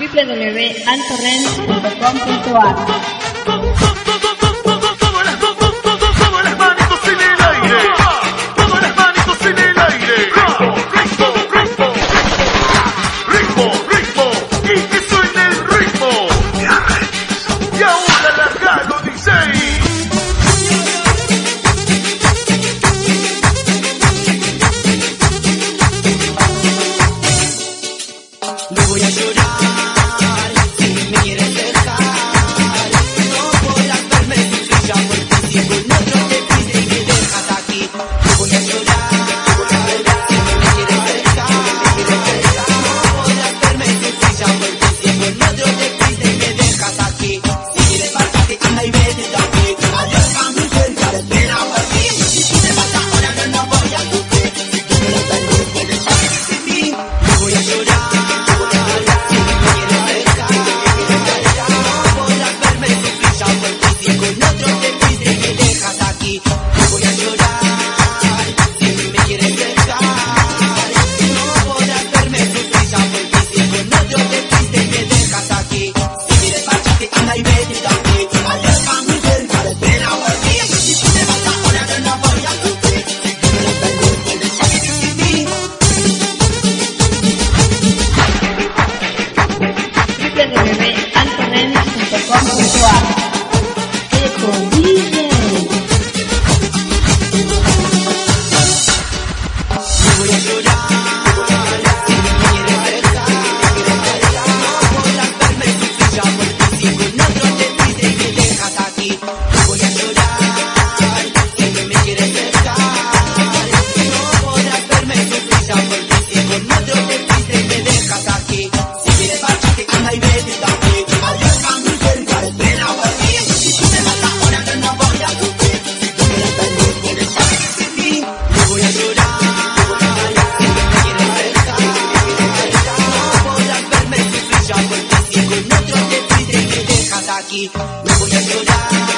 www.antorrent.com.ar. radiomedia.com.ar. Quede aquí, me voy a llorar.